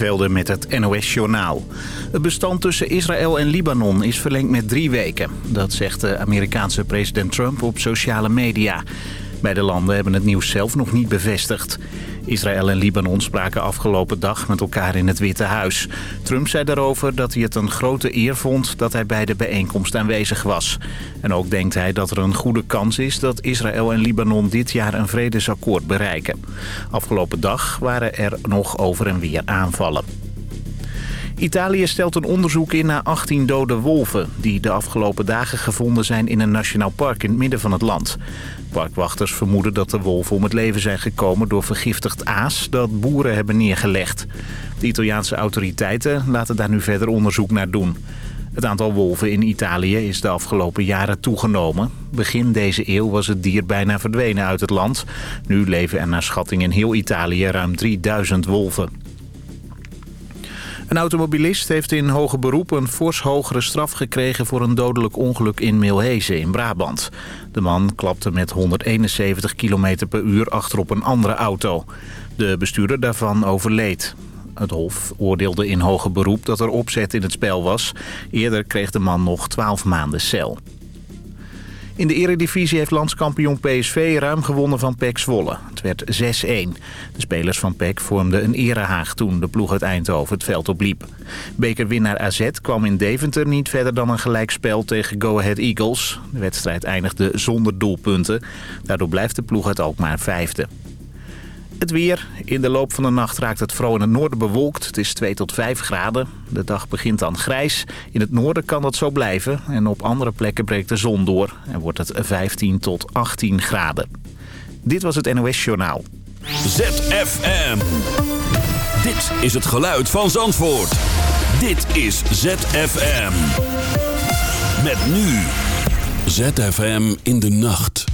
Velden met het NOS-journaal. Het bestand tussen Israël en Libanon is verlengd met drie weken. Dat zegt de Amerikaanse president Trump op sociale media. Beide landen hebben het nieuws zelf nog niet bevestigd. Israël en Libanon spraken afgelopen dag met elkaar in het Witte Huis. Trump zei daarover dat hij het een grote eer vond dat hij bij de bijeenkomst aanwezig was. En ook denkt hij dat er een goede kans is dat Israël en Libanon dit jaar een vredesakkoord bereiken. Afgelopen dag waren er nog over en weer aanvallen. Italië stelt een onderzoek in naar 18 dode wolven... die de afgelopen dagen gevonden zijn in een nationaal park in het midden van het land. Parkwachters vermoeden dat de wolven om het leven zijn gekomen... door vergiftigd aas dat boeren hebben neergelegd. De Italiaanse autoriteiten laten daar nu verder onderzoek naar doen. Het aantal wolven in Italië is de afgelopen jaren toegenomen. Begin deze eeuw was het dier bijna verdwenen uit het land. Nu leven er naar schatting in heel Italië ruim 3000 wolven. Een automobilist heeft in hoger beroep een fors hogere straf gekregen... voor een dodelijk ongeluk in Milhezen in Brabant. De man klapte met 171 km per uur achterop een andere auto. De bestuurder daarvan overleed. Het Hof oordeelde in hoger beroep dat er opzet in het spel was. Eerder kreeg de man nog 12 maanden cel. In de eredivisie heeft landskampioen PSV ruim gewonnen van PEC Zwolle. Het werd 6-1. De spelers van PEC vormden een erehaag toen de ploeg uit Eindhoven het veld opliep. Bekerwinnaar AZ kwam in Deventer niet verder dan een gelijkspel tegen Go Ahead Eagles. De wedstrijd eindigde zonder doelpunten. Daardoor blijft de ploeg uit Alkmaar vijfde. Weer. In de loop van de nacht raakt het vooral in het noorden bewolkt. Het is 2 tot 5 graden. De dag begint dan grijs. In het noorden kan dat zo blijven. En op andere plekken breekt de zon door. En wordt het 15 tot 18 graden. Dit was het NOS Journaal. ZFM. Dit is het geluid van Zandvoort. Dit is ZFM. Met nu. ZFM in de nacht.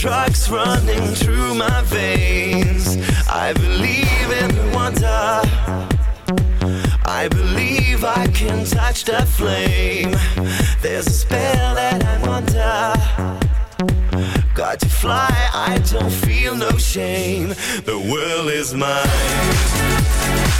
trucks running through my veins. I believe in wonder. I believe I can touch the flame. There's a spell that I'm under. Got to fly, I don't feel no shame. The world is mine.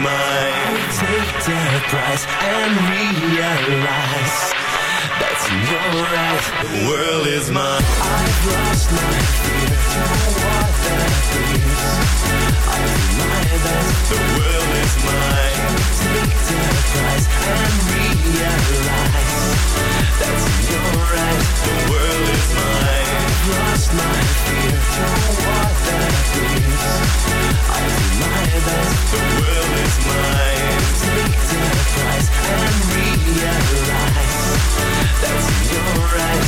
mine. Take the price and realize that's your right. The world is mine. I've lost my fear to what that is. I deny that the world is mine. I Take the price and realize that's your right. The world is mine. I've lost my fear to what that is. I deny that the world Right.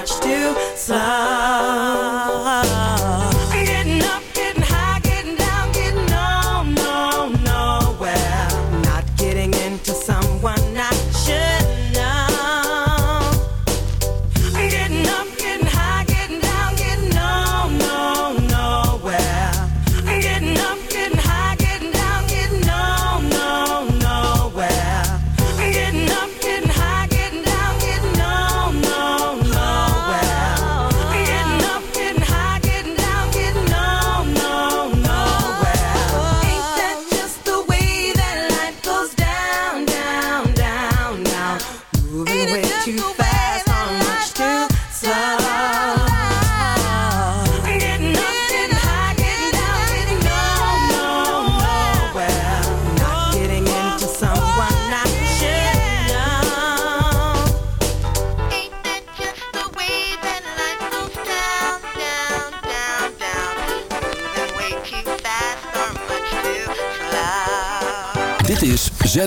much you slide.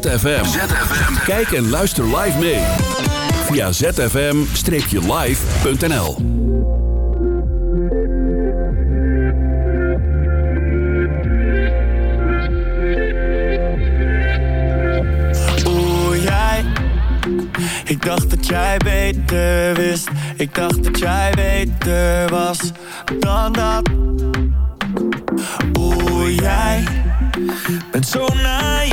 ZFM. ZFM. Kijk en luister live mee. Via zfm-live.nl Oeh, jij. Ik dacht dat jij beter wist. Ik dacht dat jij beter was dan dat. Oeh, jij. Bent zo naïef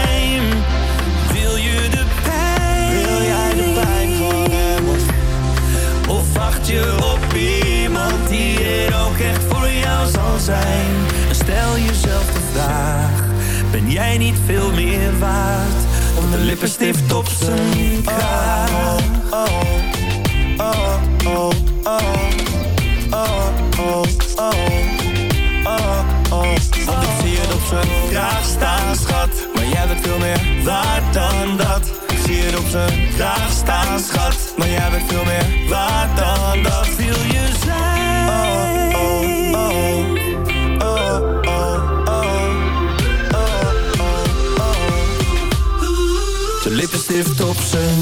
wacht je op iemand die er ook echt voor jou zal zijn. En stel jezelf de vraag, ben jij niet veel meer waard? Om de lippenstift op zijn kaart. Oh, oh, oh, oh, oh, oh, oh, Want ik zie het op zijn kraag staan, schat. Maar jij bent veel meer waard dan dat. Ik zie het op zijn kraag staan, schat. Jij bent veel meer waard dan dat. Wil je zijn? Oh, oh, oh. Oh, oh, oh. Oh, oh, oh. De lippenstift op zijn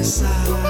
passar.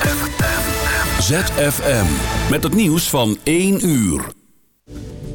ZFM. Met het nieuws van 1 uur.